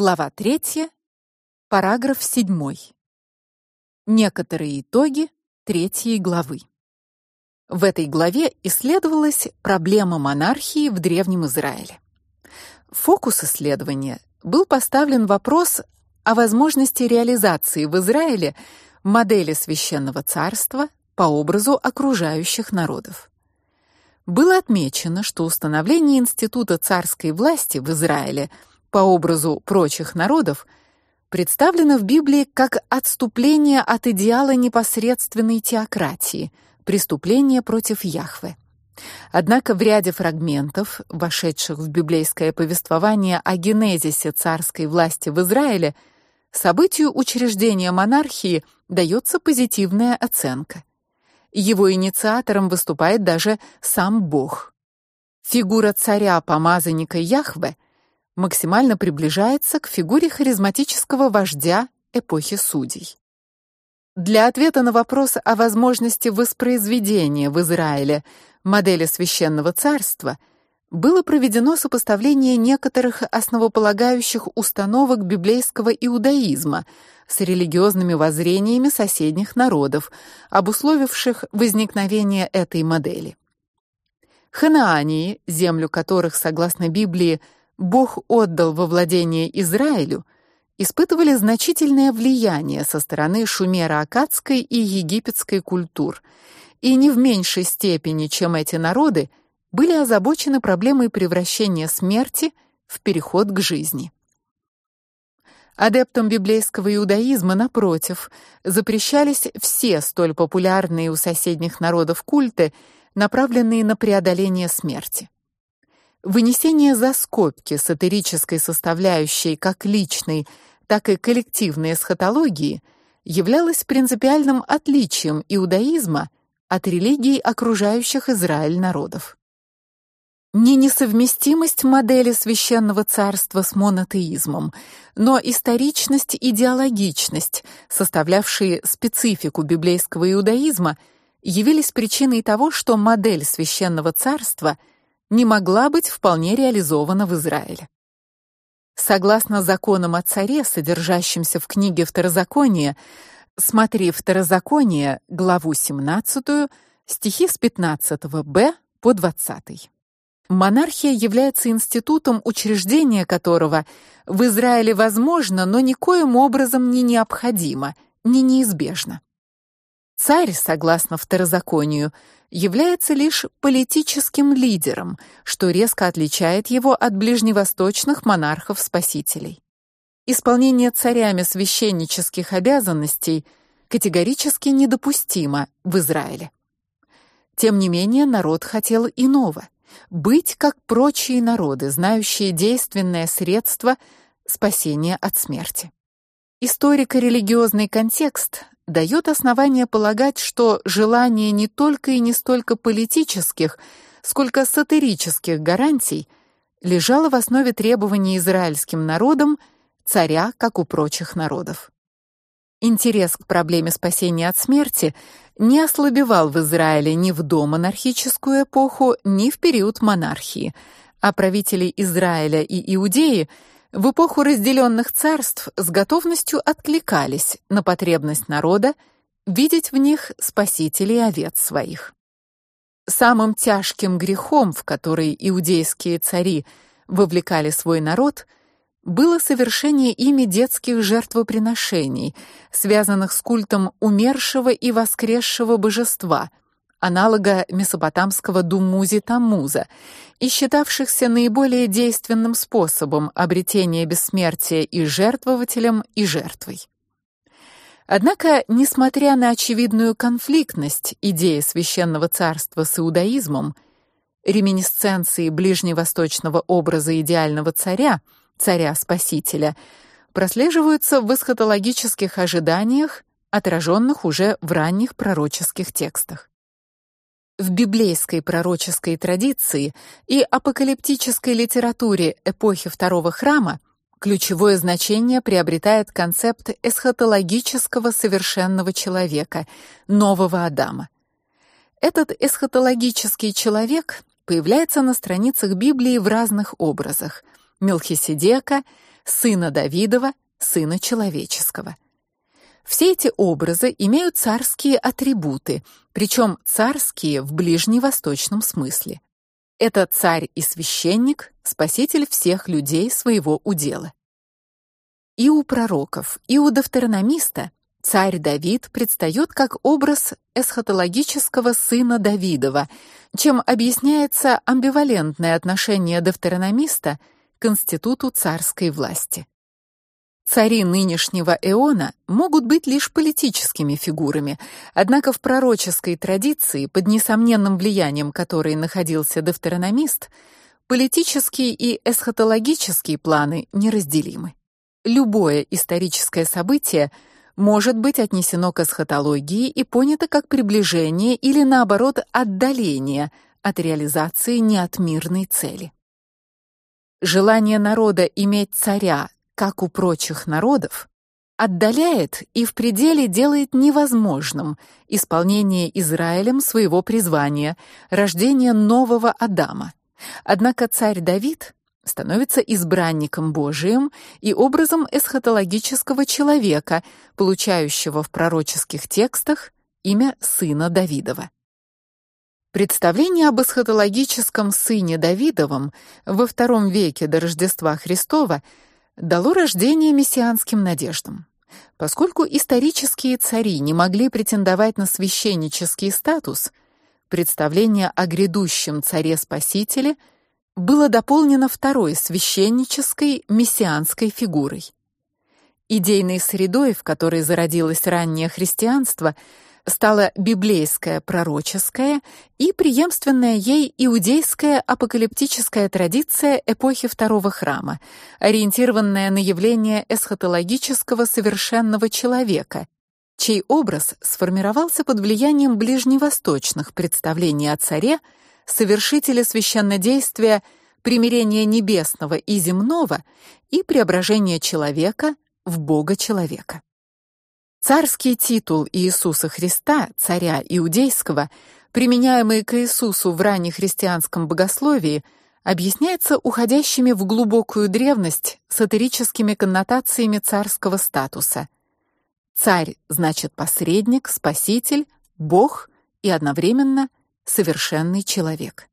Глава 3, параграф 7. Некоторые итоги третьей главы. В этой главе исследовалась проблема монархии в древнем Израиле. Фокус исследования был поставлен вопрос о возможности реализации в Израиле модели священного царства по образу окружающих народов. Было отмечено, что установление института царской власти в Израиле по образу прочих народов представлено в Библии как отступление от идеала непосредственной теократии, преступление против Яхве. Однако в ряде фрагментов, вошедших в библейское повествование о генезисе царской власти в Израиле, событию учреждения монархии дается позитивная оценка. Его инициатором выступает даже сам Бог. Фигура царя-помазанника Яхве максимально приближается к фигуре харизматического вождя эпохи судей. Для ответа на вопрос о возможности воспроизведения в Израиле модели священного царства было проведено сопоставление некоторых основополагающих установок библейского иудаизма с религиозными воззрениями соседних народов, обусловивших возникновение этой модели. Ханаании, землю которых, согласно Библии, Бог отдал во владение Израилю, испытывали значительное влияние со стороны шумеро-аккадской и египетской культур, и не в меньшей степени, чем эти народы, были озабочены проблемой превращения смерти в переход к жизни. Адептам библейского иудаизма напротив запрещались все столь популярные у соседних народов культы, направленные на преодоление смерти. Вынесение за скобки сатирической составляющей как личной, так и коллективной эсхатологии являлось принципиальным отличием иудаизма от религий окружающих Израиль народов. Не несовместимость модели священного царства с монотеизмом, но историчность и идеологичность, составлявшие специфику библейского иудаизма, явились причиной того, что модель священного царства не могла быть вполне реализована в Израиле. Согласно законам о царе, содержащимся в книге Второзакония, смотри Второзаконие, главу 17, стихи с 15б по 20. Монархия является институтом, учреждение которого в Израиле возможно, но никоим образом не необходимо, не неизбежно. Царь, согласно второзаконию, является лишь политическим лидером, что резко отличает его от ближневосточных монархов-спасителей. Исполнение царями священнических обязанностей категорически недопустимо в Израиле. Тем не менее, народ хотел иного быть как прочие народы, знающие действенное средство спасения от смерти. Историко-религиозный контекст дает основание полагать, что желание не только и не столько политических, сколько сатирических гарантий лежало в основе требований израильским народам царя, как у прочих народов. Интерес к проблеме спасения от смерти не ослабевал в Израиле ни в домонархическую эпоху, ни в период монархии, а правители Израиля и Иудеи в эпоху разделенных царств с готовностью откликались на потребность народа видеть в них спасителей овец своих. Самым тяжким грехом, в который иудейские цари вовлекали свой народ – было совершение ими детских жертвоприношений, связанных с культом умершего и воскресшего божества, аналога месопотамского Думузи-Таммуза, и считавшихся наиболее действенным способом обретения бессмертия и жертвователем, и жертвой. Однако, несмотря на очевидную конфликтность идеи священного царства с иудаизмом, реминисценции ближневосточного образа идеального царя – царя-спасителя, прослеживаются в эсхатологических ожиданиях, отраженных уже в ранних пророческих текстах. В библейской пророческой традиции и апокалиптической литературе эпохи Второго храма ключевое значение приобретает концепт эсхатологического совершенного человека, нового Адама. Этот эсхатологический человек появляется на страницах Библии в разных образах – Мелхиседека, сына Давидова, сына человеческого. Все эти образы имеют царские атрибуты, причем царские в ближневосточном смысле. Это царь и священник, спаситель всех людей своего удела. И у пророков, и у Давтерономиста царь Давид предстает как образ эсхатологического сына Давидова, чем объясняется амбивалентное отношение Давтерономиста к институту царской власти. Цари нынешнего эона могут быть лишь политическими фигурами, однако в пророческой традиции, под несомненным влиянием которой находился Девтерономист, политические и эсхатологические планы неразделимы. Любое историческое событие может быть отнесено к эсхатологии и понято как приближение или наоборот отдаление от реализации неотмирной цели. Желание народа иметь царя как у прочих народов, отдаляет и в пределе делает невозможным исполнение Израилем своего призвания, рождение нового Адама. Однако царь Давид становится избранником Божиим и образом эсхатологического человека, получающего в пророческих текстах имя сына Давидова. Представление об эсхатологическом сыне Давидовом во втором веке до Рождества Христова дало рождение мессианским надеждам. Поскольку исторические цари не могли претендовать на священнический статус, представление о грядущем царе-спасителе было дополнено второй священнической мессианской фигурой. Идейной средой, в которой зародилось раннее христианство, стала библейская пророческая и преемственная ей иудейская апокалиптическая традиция эпохи Второго храма, ориентированная на явление эсхатологического совершенного человека, чей образ сформировался под влиянием ближневосточных представлений о царе, совершителе священнодействия, примирения небесного и земного и преображения человека в бога-человека. Царский титул Иисуса Христа, царя иудейского, применяемый к Иисусу в раннехристианском богословии, объясняется уходящими в глубокую древность сатирическими коннотациями царского статуса. Царь значит посредник, спаситель, бог и одновременно совершенный человек.